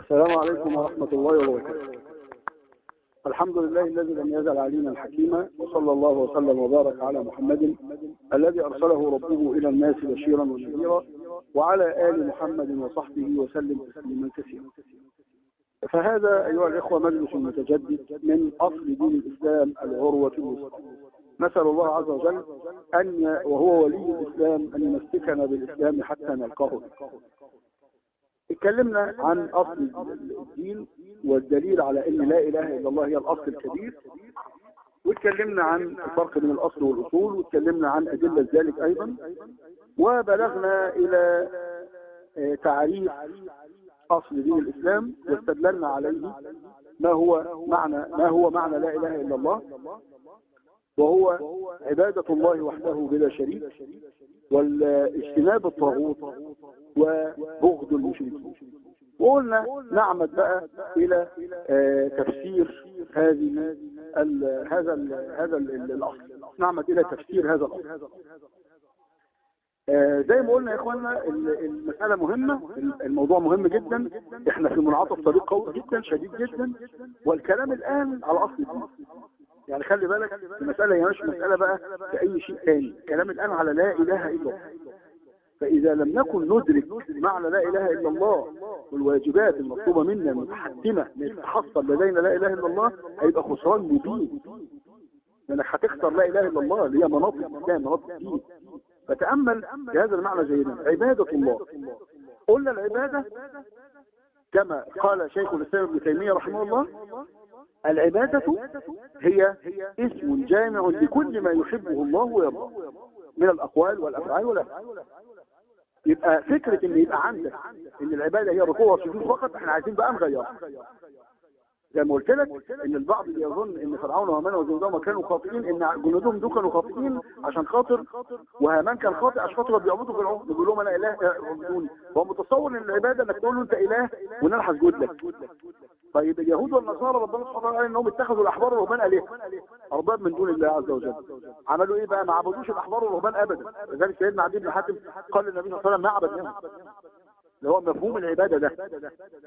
السلام عليكم ورحمة الله وبركاته. الحمد لله الذي لم يزل علينا حكيما وصلى الله وسلم وبارك على محمد الذي أرسله ربه إلى الناس بشيرا ونذيرا وعلى آل محمد وصحبه وسلم تسليما كثيرا. فهذا أيها الإخوة مجلس متجدد من أصل دين الإسلام العروة الوسطى. نسأل الله عز وجل أن وهو ولي الإسلام أن يمسكنا بالإسلام حتى نلقاه. اتكلمنا عن أصل الدين والدليل على أن لا إله إلا الله هي الأصل الكبير واتكلمنا عن الفرق بين الأصل والأصول واتكلمنا عن أدلة ذلك أيضا وبلغنا إلى تعريف أصل دين الإسلام واستدللنا عليه ما هو معنى ما هو معنى لا إله إلا الله. وهو عبادة الله وحده بلا شريك والاجتناب الطاغوت وبغض المشركين. وقلنا نعمد بقى إلى تفسير هذه هذا هذا ال الأصل. نعمد إلى تفسير هذا الأصل. زي ما قلنا يا اخوانا المسألة مهمة الموضوع مهم جدا. إحنا في منعطف طريق قوي جدا شديد جدا. والكلام الآن على اصل الدين يعني خلي بالك المسألة هي مش مسألة بقى كأي شيء ثاني الكلام الآن على لا إله إلا الله. فإذا لم نكن ندرك معنى لا إله إلا الله والواجبات المطلوبة منا المتحتمة تتحصل لدينا لا إله إلا الله هيبقى خسران مبين. لأنك هتخسر لا إله إلا الله اللي هي مناطق الإسلام مناطق الدين فتأمل بهذا المعنى جيدا عبادة الله. قلنا العبادة كما قال شيخ الإسلام ابن تيمية رحمه الله العبادة هي اسم جامع لكل ما يحبه الله ويرضاه. من الأقوال والأفعال والأفعال يبقى فكرة إن يبقى عندك إن العبادة هي ركوع والسجود فقط إحنا عايزين بقى نغيرها زي ما قلت لك إن البعض بيظن إن فرعون وهامان وجنودهم كانوا خاطئين إن جنودهم دول كانوا خاطئين عشان خاطر وهامان كان خاطئ عشان خاطر بيعبدوا العمر بيقول لهم أنا إله اعبدوني هو متصور إن العبادة إنك تقول له أنت إله وان أنا هسجد لك طيب اليهود والنصارى ربنا سبحانه وتعالى إنهم اتخذوا الأحبار والرهبان آلهة أرباب من دون الله عز وجل. عملوا إيه بقى؟ ما عبدوش الأحبار والرهبان ابدا. لذلك سيدنا عدي بن حاتم قال للنبي صلى الله عليه وسلم ما عبدناهم. اللي هو مفهوم العبادة ده.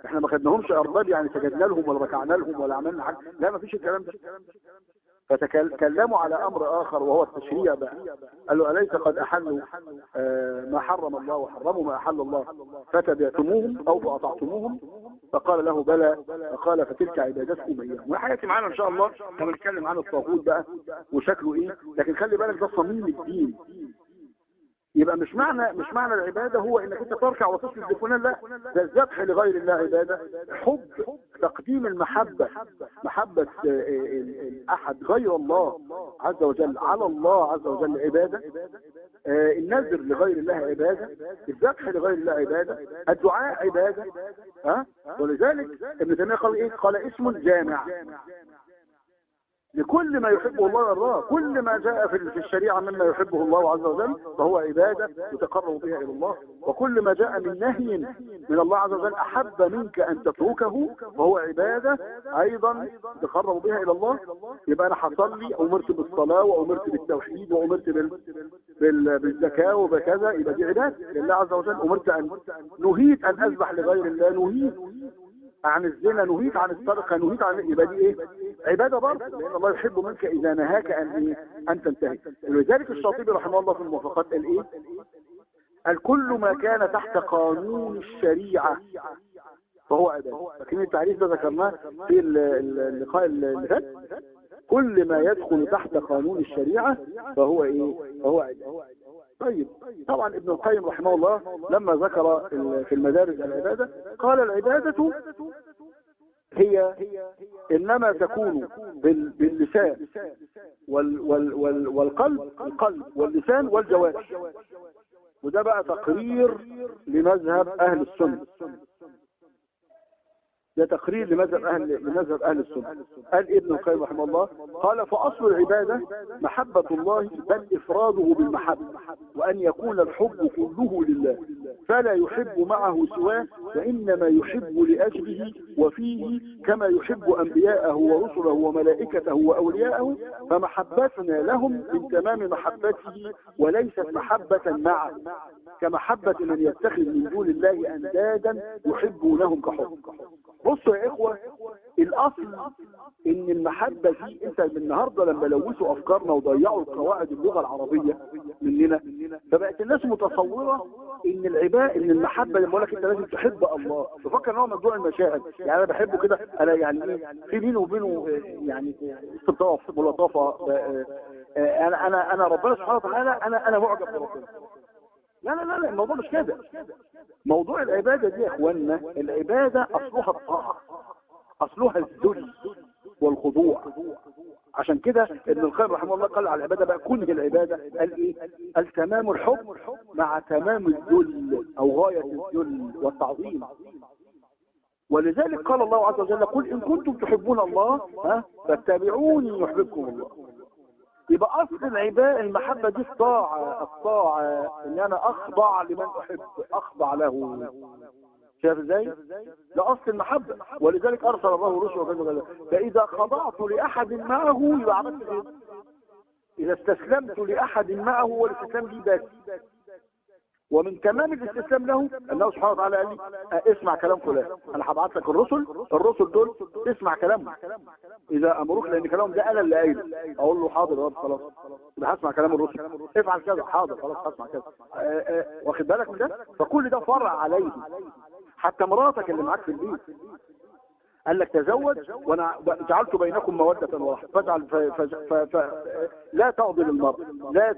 إحنا ما خدناهمش أرباب يعني سجدنا لهم ولا ركعنا لهم ولا عملنا حاجة. لا ما فيش الكلام ده. فتكلموا على أمر آخر وهو التشريع بقى. قال له أليس قد أحلوا آه ما حرم الله وحرموا ما أحل الله؟ فتبعتموهم أو فأطعتموهم فقال له بلى. فقال فتلك عبادتكم اياهم وحياتي معانا إن شاء الله لما نتكلم عن الطاغوت بقى وشكله إيه. لكن خلي بالك ده صميم الدين. يبقى مش معنى مش معنى العبادة هو إنك أنت تركع وتسجد لفلان لا. ده الذبح لغير الله عبادة. حب تقديم المحبة. محبة أحد غير الله عز وجل. على الله عز وجل عبادة. النذر لغير الله عبادة الذبح لغير الله عبادة الدعاء عبادة ها؟ ولذلك ابن تيمية قال إيه؟ قال اسم جامع. لكل ما يحبه الله ويرضاه. كل ما جاء في الشريعة مما يحبه الله عز وجل فهو عبادة يتقرب بها إلى الله. وكل ما جاء من نهي من الله عز وجل أحب منك أن تتركه فهو عبادة أيضا تقرب بها إلى الله. يبقى أنا حصلي أمرت بالصلاة وأمرت بالتوحيد وأمرت بال... بال... بالزكاة وبكذا. يبقى دي عبادة لله عز وجل. أمرت أن نهيت أن أذبح لغير الله نهيت عن الزنا نهيت عن السرقة نهيت عن يبقى دي إيه؟ عبادة برضه لأن الله يحب منك إذا نهاك أن إيه؟ أن تنتهي. ولذلك الشاطبي رحمه الله في الموافقات قال إيه؟ قال كل ما كان تحت قانون الشريعة فهو عبادة لكن التعريف ده ذكرناه في اللقاء اللي فات. كل ما يدخل تحت قانون الشريعة فهو إيه؟ فهو عبادة طيب. طبعا ابن القيم رحمه الله لما ذكر في المدارج العبادة قال العبادة هي إنما تكون باللسان وال وال وال والقلب القلب واللسان والجوارح. وده بقى تقرير لمذهب أهل السنة. ده تقرير لمذهب أهل لمذهب أهل السنة. قال ابن القيم رحمه الله قال فأصل العبادة محبة الله بل إفراده بالمحبة وأن يكون الحب كله لله فلا يحب معه سواه وإنما يحب لأجله وفيه كما يحب أنبياءه ورسله وملائكته وأولياءه فمحبتنا لهم من تمام محبته وليست محبة معه. كمحبة من يتخذ من دون الله أندادا يحبونهم كحب. بصوا يا إخوة الأصل إن المحبة دي أنت من النهاردة لما لوثوا أفكارنا وضيعوا قواعد اللغة العربية مننا فبقت الناس متصورة إن العباء إن المحبة لما لك أنت لازم تحب الله. تفكر إن هو موضوع المشاعر. يعني أنا بحبه كده أنا يعني في بينه وبينه يعني استلطاف ملطفة أنا أنا أنا ربنا سبحانه وتعالى أنا أنا معجب بربنا. لا لا لا الموضوع مش كده. موضوع العبادة دي يا اخوانا العبادة أصلها الطاعة أصلها الذل والخضوع. عشان كده ابن القيم رحمه الله قال على العبادة بقى كنه العبادة قال إيه؟ قال تمام الحب مع تمام الذل أو غاية الذل والتعظيم. ولذلك قال الله عز وجل قل إن كنتم تحبون الله ها فاتبعوني يحببكم الله. يبقى أصل العباء المحبة دي الطاعة الطاعة إن أنا أخضع لمن أحب أخضع له. شايف إزاي؟ ده أصل المحبة. ولذلك أرسل الله رسله وكذا فإذا خضعت لأحد معه يبقى عملت إيه؟ إذا استسلمت لأحد معه والاستسلام دي بس ومن تمام الاستسلام له انه سبحانه وتعالى قال لي اسمع كلام فلان. أنا هبعت لك الرسل الرسل دول تسمع كلامهم. إذا امروك لأن كلامهم ده أنا اللي قايله. أقول له حاضر يا رب خلاص. يبقى هسمع كلام الرسل. افعل كذا. حاضر خلاص هسمع كذا. واخد بالك من ده؟ فكل ده فرع عليه حتى مراتك اللي معاك في البيت. قال لك تزوج وأنا جعلت بينكم مودة ورحمة فاجعل. لا تغضب المرأة لا.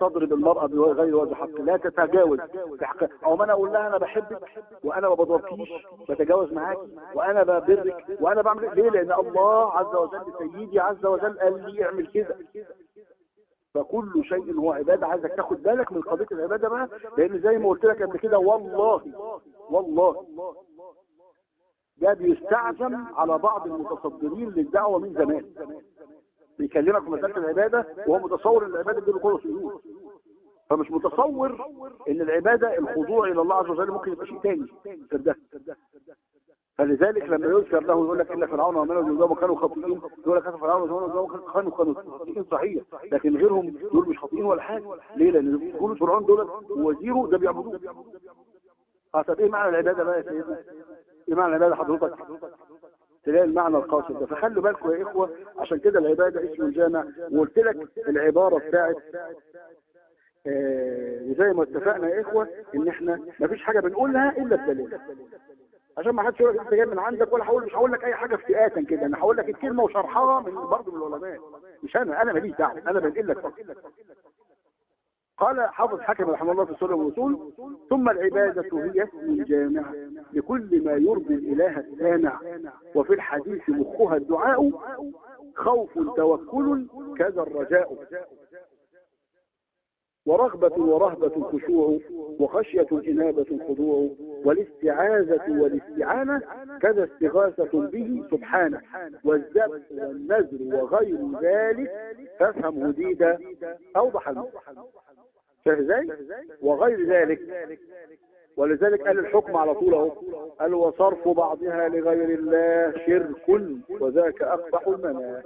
تضرب المرأة بغير وجه حق لا تتجاوز حق أو ما أنا أقول لها أنا بحبك وأنا ما بضربكيش بتجاوز معاكي وأنا ببرك وأنا بعمل ليه لأن الله عز وجل سيدي عز وجل قال لي اعمل كده فكل شيء هو عبادة عايزك تاخد بالك من قضية العبادة بقى لأن زي ما قلت لك قبل كده والله والله ده بيستعزم على بعض المتصدرين للدعوة من زمان. بيكلمك في مسألة العبادة وهو متصور إن العبادة دي كله سجود فمش متصور إن العبادة الخضوع إلى الله عز وجل ممكن يبقى شيء تاني ده. فلذلك لما يذكر له يقول لك إن فرعون ومنه وجنوده كانوا خاطئين يقول لك فرعون ومنه كانوا كانوا خاطئين صحيح. لكن غيرهم دول مش خاطئين ولا حاجة. ليه؟ لأن كل فرعون دول ووزيره ده بيعبدوه. آه طب إيه معنى العبادة بقى يا سيدنا إيه معنى العبادة حضرتك تلاقي المعنى القاصد ده. فخلوا بالكم يا إخوة عشان كده العبادة اسم الجامع وقلت لك العبارة بتاعت آه وزي ما اتفقنا يا إخوة إن إحنا ما فيش حاجة بنقولها إلا بدليل عشان ما حدش يقول لك أنت جاي من عندك ولا هقول مش هقول لك أي حاجة افتئاتا كده أنا هقول لك الكلمة وشرحها من برضه من العلماء. مش أنا أنا ماليش دعوة أنا بنقل لك فقط. قال حافظ حكم رحمه الله في السنة والوصول ثم العبادة هي اسم الجامع لكل ما يرضي الإله السامع وفي الحديث مخها الدعاء خوف توكل كذا الرجاء. ورغبة ورهبة خشوع وخشية إنابة خضوع والاستعاذة والاستعانة كذا استغاثة به سبحانه. والذبح والنذر وغير ذلك فافهم هديدا أوضح المعنى شايف إزاي وغير ذلك. ولذلك قال الحكم على طول أهو قال وصرف بعضها لغير الله شرك وذاك أقبح المنام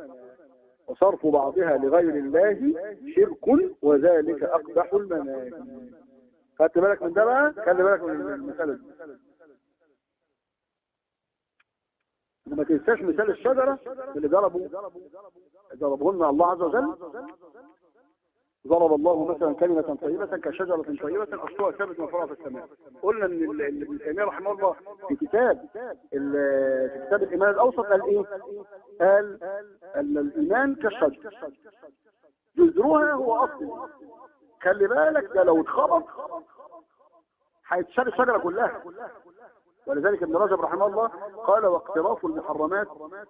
وصرف بعضها لغير الله شرك وذلك أقبح المنام خدت بالك من ده بقى؟ خلي بالك من المساله دي ما تنساش مثال الشجرة اللي ضربوا ضربه لنا الله عز وجل؟ ضرب الله مثلا كلمة طيبة كشجرة طيبة أصلها ثابت مرفوعة في السماء. قلنا إن ابن تيمية رحمه الله في كتاب في كتاب الإيمان الأوسط قال إيه؟ قال أن الإيمان كالشجرة جذرها هو أصل. خلي بالك ده لو اتخبط هيتشال الشجرة كلها. ولذلك ابن رجب رحمه الله قال واقتراف المحرمات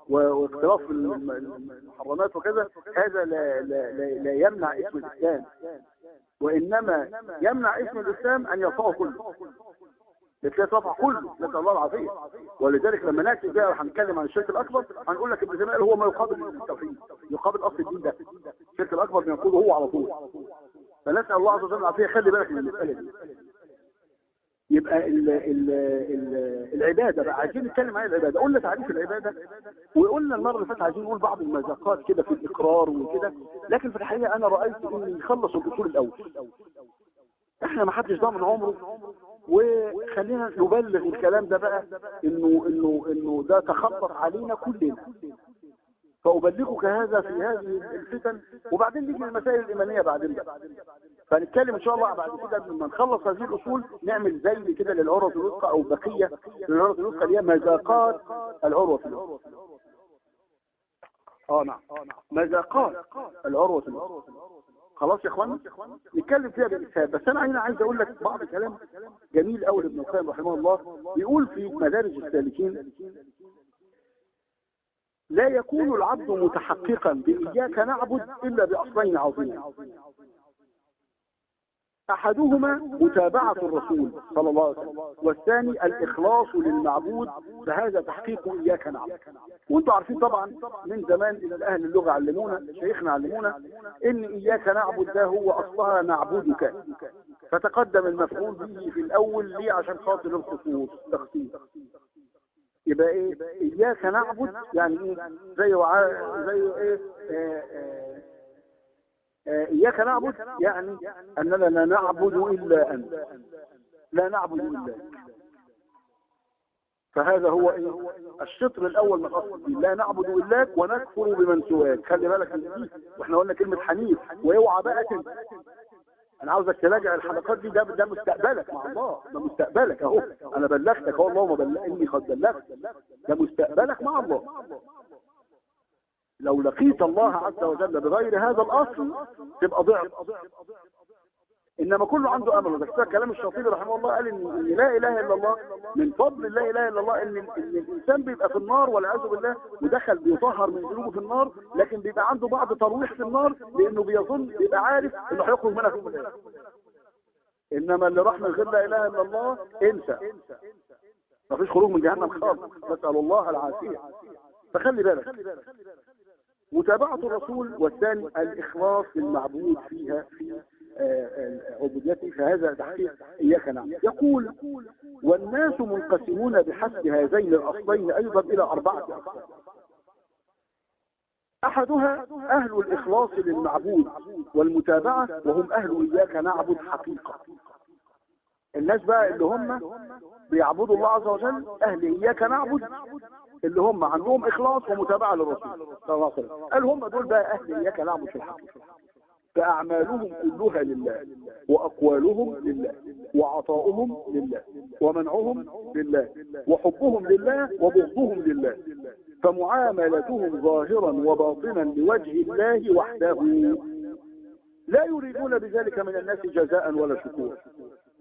واقتراف المحرمات وكذا هذا لا, لا, لا, لا يمنع اسم الإسلام. وإنما يمنع اسم الإسلام أن يرفعه كله. لكي يرفع كله نسأل الله العافية. ولذلك لما نأتي بقى وهنتكلم عن الشرك الأكبر هنقول لك ابن تيمية هو ما يقابل التوحيد يقابل أصل الدين ده. الشرك الأكبر بنقوله هو على طول. فنسأل الله عز وجل العافية خلي بالك من المسألة دي. يبقى ال ال ال العبادة بقى. عايزين نتكلم عن العبادة. قلنا تعريف العبادة وقلنا المرة اللي فاتت عايزين نقول بعض المذاقات كده في الإقرار وكده. لكن في الحقيقة أنا رأيت إن نخلص الأصول الأول. إحنا ما حدش ضامن عمره. وخلينا نبلغ الكلام ده بقى إنه إنه إنه ده تخطط علينا كلنا. فأبلغك هذا في هذه الفتن. وبعدين نيجي للمسائل الإيمانية بعدين بقى. فنتكلم إن شاء الله بعد كده قبل ما نخلص هذه الأصول نعمل زي كده للعروة الوثقى أو بقية للعروة الوثقى اللي هي مذاقات العروة الوثقى آه نعم. مذاقات العروة الوثقى خلاص يا اخوانا نتكلم فيها بالإسهاب. بس أنا هنا عايز أقول لك بعض كلام جميل قوي لابن القيم رحمه الله. بيقول في مدارج السالكين لا يكون العبد متحققا بإياك نعبد إلا بأصلين عظيمين. أحدهما متابعة الرسول صلى الله عليه وسلم والثاني الإخلاص للمعبود فهذا تحقيق إياك نعبد. وأنتم عارفين طبعا من زمان إلى أهل اللغة علمونا شيخنا علمونا إن إياك نعبد ده هو أصلها نعبدك فتقدم المفعول به في الأول ليه عشان خاطر الخصوص تخصيص. يبقى إيه؟ إياك نعبد يعني إيه؟ زي وع... زي إيه؟ آه إياك نعبد؟ يعني أننا لا نعبد إلا أنت. لا نعبد إلا أنت. فهذا هو إيه؟ الشطر الأول من أصل لا نعبد الاك ونكفر بمن سواك. خلي بالك من دي. وإحنا قلنا كلمة حنيف. وأوعى بقى أنا عاوزك تراجع الحلقات دي. ده ده مستقبلك. مع الله. ده مستقبلك أهو. أنا بلغتك. أهو اللهم بلغني قد بلغت. ده مستقبلك مع الله. لو لقيت الله عز وجل بغير هذا الأصل تبقى ضعف. إنما كله عنده أمل. وده كلام الشاطبي رحمه الله قال إن إن لا إله إلا الله من فضل لا إله إلا الله إن إن الإنسان بيبقى في النار والعياذ بالله ودخل بيطهر من ذنوبه في النار لكن بيبقى عنده بعض ترويح في النار لأنه بيظن بيبقى عارف إنه هيخرج منها في الأيام. إنما اللي راح من غير لا إله إلا الله انسى مفيش خروج من جهنم خالص. نسأل الله العافية. فخلي بالك. متابعة الرسول والثاني الإخلاص للمعبود فيها في عبوديته فهذا تحقيق إياك نعبد يقول والناس منقسمون بحسب هذين الأصلين أيضا إلى أربعة أقسام أحدها أهل الإخلاص للمعبود والمتابعة وهم أهل إياك نعبد حقيقة. الناس بقى اللي هم بيعبدوا الله عز وجل أهل إياك نعبد. اللي هم عندهم إخلاص ومتابعة للرسول صلى الله عليه وسلم. قال هم دول بقى أهل إياك نعبد في الحقيقة فأعمالهم كلها لله وأقوالهم لله وعطاؤهم لله ومنعهم لله وحبهم لله وبغضهم لله. فمعاملتهم ظاهرا وباطنا لوجه الله وحده. لا يريدون بذلك من الناس جزاء ولا شكورا.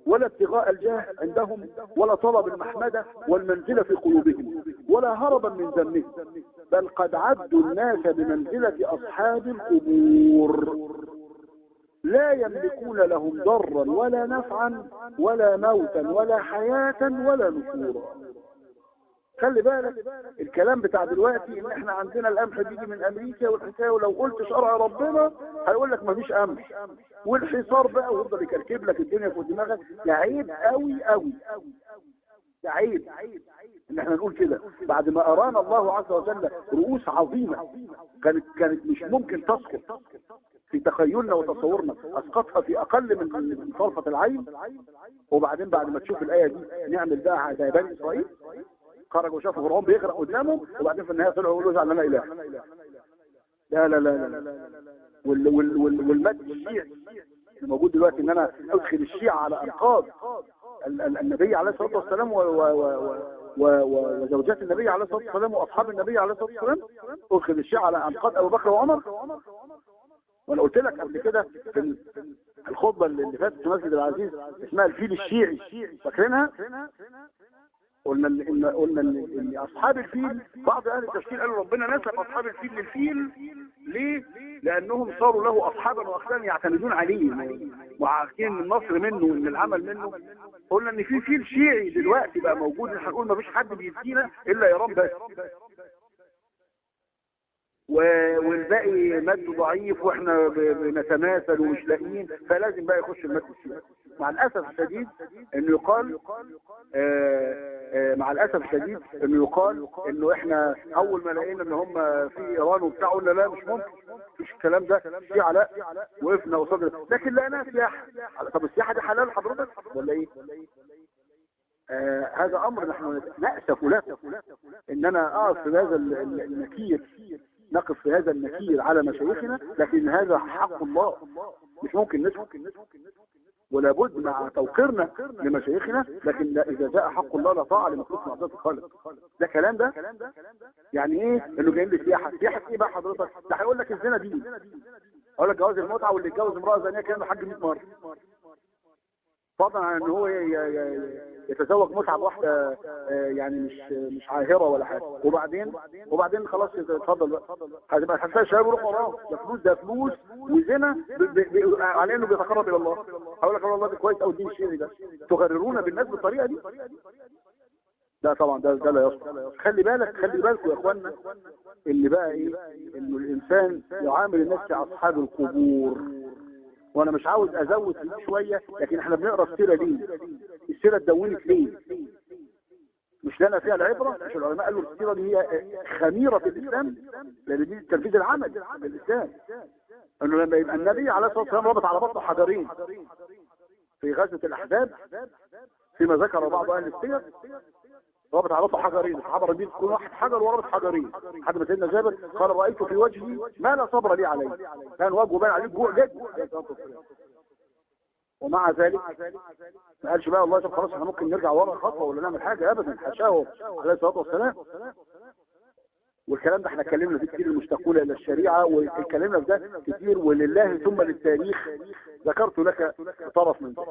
ولا ابتغاء الجاه عندهم ولا طلب المحمدة والمنزلة في قلوبهم ولا هربا من ذنبهم بل قد عدوا الناس بمنزلة أصحاب القبور. لا يملكون لهم ضرا ولا نفعا ولا موتا ولا حياة ولا نشورا خلي بالك الكلام بتاع دلوقتي إن إحنا عندنا القمح بيجي من أمريكا والحكاية ولو قلت شرع ربنا هيقول لك مفيش قمح. والحصار بقى ويفضل يكركب لك الدنيا في دماغك. ده عيب قوي قوي ده عيب إن إحنا نقول كده. بعد ما أرانا الله عز وجل رؤوس عظيمة كانت كانت مش ممكن تسقط في تخيلنا وتصورنا أسقطها في أقل من من طرفة العين. وبعدين بعد ما تشوف الآية دي نعمل بقى زي بني إسرائيل. خرجوا شافوا فرعون بيغرق قدامهم وبعدين في النهاية طلعوا يقولوا اجعل لنا إله. لا لا لا لا وال وال وال والمد الشيعي الموجود دلوقتي إن أنا أدخل الشيعة على انقاض ال- ال- النبي عليه الصلاة والسلام و- و- و- وزوجات النبي عليه الصلاة والسلام وأصحاب النبي عليه الصلاة والسلام أدخل الشيعة على انقاض أبو بكر وعمر. وأنا قلت لك قبل كده في الخطبة اللي فاتت في مسجد العزيز اسمها الفيل الشيعي فاكرينها؟ قلنا ان قلنا ان أصحاب الفيل بعض أهل التفسير قالوا ربنا نسب أصحاب الفيل للفيل. ليه؟ لأنهم صاروا له اصحابا واخلاقا يعتمدون عليه. وعارفين النصر منه وإن العمل منه. قلنا إن في فيل شيعي دلوقتي بقى موجود إحنا هنقول ما فيش حد بيدينا إلا ايران بس و- والباقي مد ضعيف وإحنا بنتماثل ومش لاقيين فلازم بقى يخش المد الشيعي مع الأسف الشديد إنه يقال آه، آه، مع الأسف الشديد إنه يقال إنه إحنا أول ما لقينا إن هم في إيران وبتاع قلنا لا مش ممكن مفيش الكلام ده الشيعة لا وقفنا قصاد لكن لقيناها سياحة. طب السياحة دي حلال حضرتك ولا إيه؟ آه هذا أمر نحن نأسف له اننا اقف في هذا النكير نقف في هذا النكير على مشايخنا لكن هذا حق الله. مش ممكن نسكت ولا بد مع توقيرنا لمشايخنا لكن إذا جاء حق الله لا طاعة لمخلوق معصيه الخالق. ده كلام ده؟ يعني إيه؟ إنه جايين لي سياحة سياحه إيه بقى حضرتك؟ ده هيقول لك الزنا دي. أقول لك جواز المتعة واللي يتجوز امرأة زانية كان حج 100 مره. فضلا عن إن هو يتزوج متعة بواحدة يعني مش مش عاهرة ولا حاجة. وبعدين وبعدين خلاص اتفضل بقى. هتبقى هتلاقي الشباب يروحوا وراه ده فلوس ده فلوس وزنا على إنه بيتقرب إلى الله. هقول لك والله ده كويس قوي الدين الشيعي ده. تغررون بالناس بالطريقة دي؟ لا طبعا ده ده لا يصلح. خلي بالك خلي بالكم يا اخوانا اللي بقى إيه؟ إنه الإنسان يعامل الناس كأصحاب القبور. وأنا مش عاوز ازود فيه شوية لكن إحنا بنقرأ السيرة ليه السيرة اتدونت ليه؟ مش لنا فيها العبرة؟ مش العلماء قالوا السيرة دي هي خميرة في الإسلام لأن دي تنفيذ العمل الإسلام. إنه لما يبقى النبي عليه الصلاة والسلام رابط على بطن حجرين في غزوة الأحزاب فيما ذكر بعض أهل السير رابط على بطن حجرين الصحابه راضيين كل واحد حجر ورابط حجرين لحد ما سيدنا جابر قال رأيت في وجهي ما لا صبر لي عليه. كان وجهه باين عليه جوع جدا. ومع ذلك ما قالش بقى الله خلاص إحنا ممكن نرجع ورا خطوه ولا نعمل حاجة ابدا حاشاه عليه الصلاة والسلام. والكلام ده إحنا اتكلمنا فيه كتير المشتقون إلى الشريعة واتكلمنا في ده كتير ولله ثم للتاريخ. ذكرت لك طرف من ده.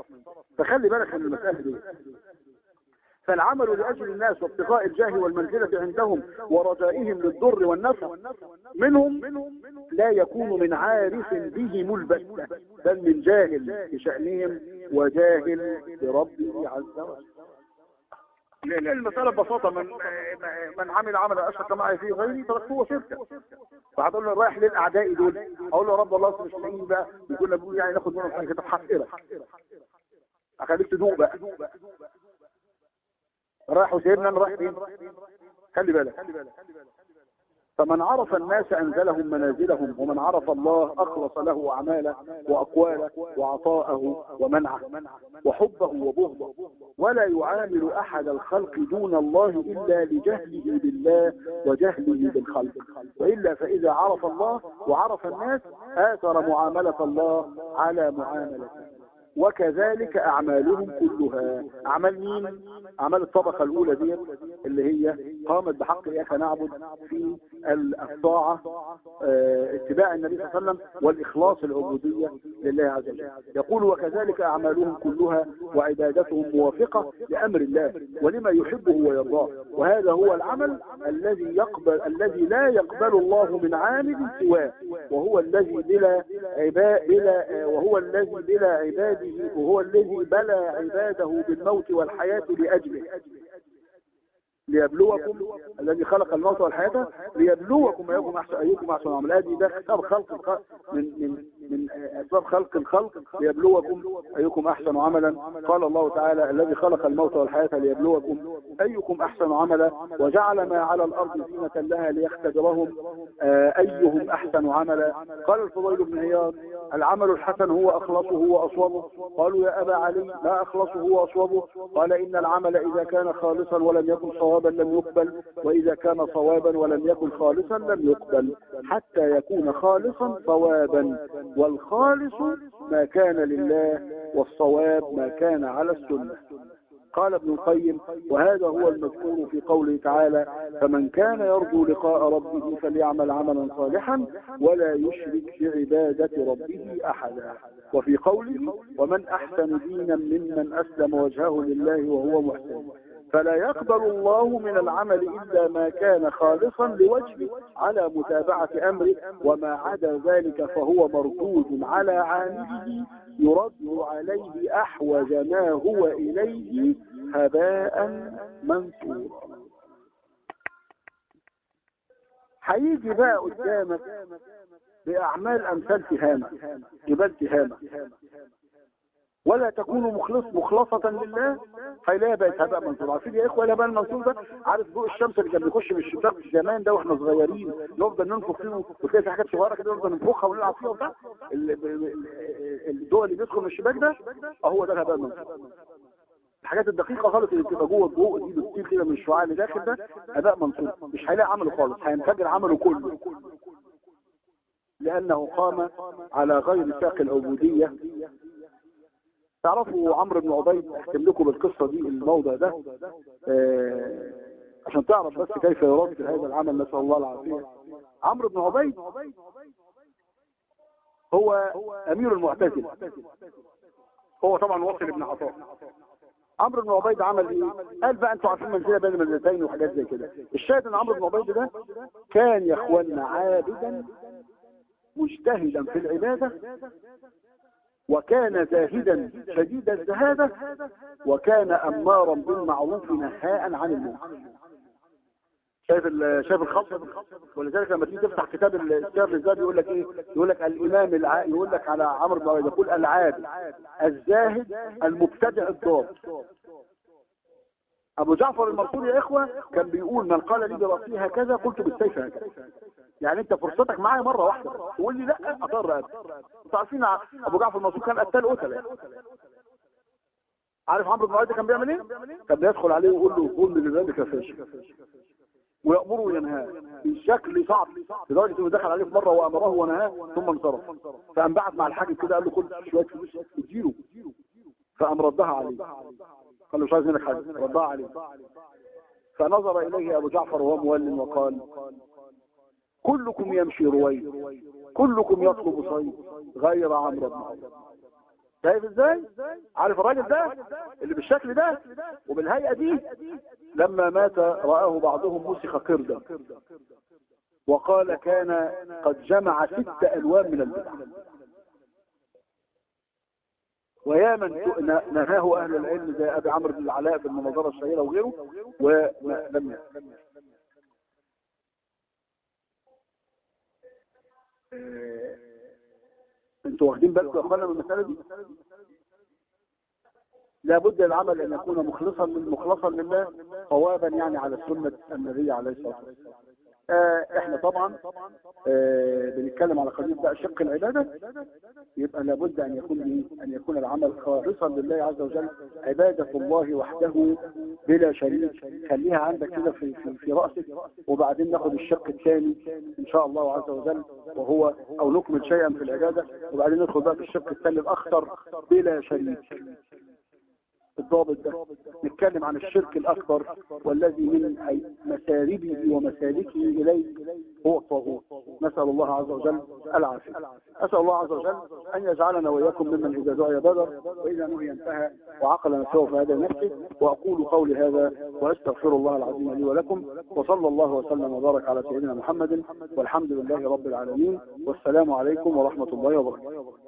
فخلي بالك من المسألة دي. فالعمل لأجل الناس وابتغاء الجاه والمنزلة عندهم ورجائهم للضر والنفع منهم لا يكون من عارف بهم البتة بل من جاهل بشأنهم وجاهل بربه عز وجل. المسألة ببساطة من من عمل عمل أشرك معي فيه غيري تركته شركة فهتقول له رايح للأعداء دول أقول له رب الله مش لاقيين بقى وكنا بنقول يعني ناخد منهم حاجة كده حقيرة أخليك تدوق بقى. رايح وسيبنا أنا رايح فين؟ خلي بالك. فمن عرف الناس أنزلهم منازلهم ومن عرف الله أخلص له أعماله وأقواله وعطاءه ومنعه وحبه وبغضه. ولا يعامل أحد الخلق دون الله إلا لجهله بالله وجهله بالخلق. وإلا فإذا عرف الله وعرف الناس آثر معاملة الله على معاملته. وكذلك أعمالهم كلها. أعمال مين؟ أعمال الطبقة الأولى دي اللي هي قامت بحق إياك نعبد في الطاعة آه اتباع النبي صلى الله عليه وسلم والإخلاص العبودية لله عز وجل. يقول وكذلك أعمالهم كلها وعبادتهم موافقة لأمر الله ولما يحبه ويرضاه. وهذا هو العمل الذي يقبل الذي لا يقبل الله من عامل سواه وهو الذي بلا عباد بلا وهو الذي بلا عباد وهو الذي بلى عباده بالموت والحياة لأجله. ليبلوكم الذي خلق الموت والحياة ليبلوكم أيكم أحسن أيكم أحسن. عمل هذه ده كتاب خلق من من من أسباب خلق الخلق ليبلوكم أيكم أحسن عملا. قال الله تعالى الذي خلق الموت والحياة ليبلوكم أيكم أحسن عملا. وجعل ما على الأرض زينة لها ليختبرهم أيهم أحسن عملا. قال الفضيل بن عياض العمل الحسن هو أخلصه وأصوبه. قالوا يا أبا علي لا أخلصه وأصوبه. قال إن العمل إذا كان خالصا ولم يكن صوابا لم يقبل وإذا كان صوابا ولم يكن خالصا لم يقبل حتى يكون خالصا صوابا والخالص ما كان لله والصواب ما كان على السنة. قال ابن القيم وهذا هو المذكور في قوله تعالى فمن كان يرجو لقاء ربه فليعمل عملا صالحا ولا يشرك بعبادة ربه أحدا. وفي قوله ومن أحسن دينا ممن أسلم وجهه لله وهو محسن. فلا يقبل الله من العمل إلا ما كان خالصا لوجهه على متابعة أمره وما عدا ذلك فهو مردود على عامله يرد عليه أحوج ما هو إليه هباء منثورا. هيجي بقى قدامك بأعمال أمثال تهامة جبال تهامة. ولا تكونوا مخلص مخلصة لله. هيلاقيها بقت هباء منصور عارفين يا إخوة الهباء المنصور ده. عارف ضوء الشمس اللي كان بيخش من الشباك زمان ده وإحنا صغيرين؟ نفضل ننفخ فيه وتلاقي في حاجات صغيرة كده نفضل ننفخها ونلعب فيها وبتاع. الضوء اللي بيدخل من الشباك ده أهو ده الهباء المنصور الحاجات الدقيقة خالص اللي بتبقى جوه الضوء دي بتطير كده من الشعاع اللي داخل ده اداء منصور مش هيلاقي عمله خالص هينفجر عمله كله. لأنه قام على غير ساق العبودية. تعرفوا عمرو بن عبيد اختم لكم بالقصة دي الموضع ده آه عشان تعرف بس كيف يرد هذا العمل نسأل الله العافية. عمرو بن عبيد هو أمير المعتزلة. هو طبعا واصل ابن عطاء. عمرو بن عبيد عمل إيه؟ قال بقى أنتوا عارفين منزلة بين المنزلتين وحاجات زي كده. الشاهد إن عمرو بن عبيد ده كان يا اخوانا عابدا مجتهدا في العبادة وكان زاهدا شديد الزهاده وكان أمارا بالمعروف نهاء عن المنكر. شايف شايف الخط؟ ولذلك لما تيجي تفتح كتاب السير للذهبي يقول لك إيه؟ يقول لك الإمام الع... يقول لك على عمرو بن يقول العابد الزاهد المبتدع الضابط أبو جعفر المنصور يا إخوة كان بيقول من قال لي برأسي هكذا قلت بالسيف هكذا. يعني انت فرصتك معايا مرة واحدة. تقول لي لا اضر أنتوا عارفين أبو جعفر المنصور كان قتال قتلة. عارف عمرو بن عبيد كان بيعمل إيه؟ كان بيدخل عليه ويقول له قول من ذلك يا فاشل. ويأمره وينهاه بشكل صعب لدرجة إنه دخل عليه في مرة وأمره ونهاه ثم انصرف. فقام بعت مع الحاكم كده قال له خد شوية فلوس اديله. فقام ردها عليه. قال له مش عايز منك حاجة ردها عليه. فنظر إليه أبو جعفر وهو مولن وقال كلكم يمشي رويد كلكم يطلب صيد غير عمرو بن عوف. شايف إزاي؟ عارف الراجل ده؟ اللي بالشكل ده؟ وبالهيئة دي؟ لما مات رآه بعضهم مسخ قردا. وقال كان قد جمع ست ألوان من البدع. ويا من نهاه أهل العلم زي أبي عمرو بن العلاء في المناظرة الشهيرة وغيره ولم أنتوا واخدين بالكم يا اخوانا من المسألة دي؟ لابد العمل أن يكون مخلصا مخلصا لله صوابا يعني على سنة النبي عليه الصلاة والسلام. آه إحنا طبعا آه بنتكلم على قضية بقى شق العبادة. يبقى لابد أن يكون إيه؟ أن يكون العمل خالصا لله عز وجل عبادة الله وحده بلا شريك خليها عندك كده في, في في رأسك وبعدين ناخد الشق الثاني إن شاء الله عز وجل وهو أو نكمل شيئا في العبادة وبعدين ندخل بقى في الشق الثاني الاخطر بلا شريك. الضابط ده نتكلم عن الشرك الأكبر والذي من مساربه ومسالكه إليه هو الطاغوت نسأل الله عز وجل العافية. أسأل الله عز وجل أن يجعلنا وإياكم ممن إذا دعي بدر وإذا نهي انتهى وعقل نفسه هذا نفسه وأقول قولي هذا وأستغفر الله العظيم لي ولكم وصلى الله وسلم وبارك على سيدنا محمد والحمد لله رب العالمين والسلام عليكم ورحمة الله وبركاته.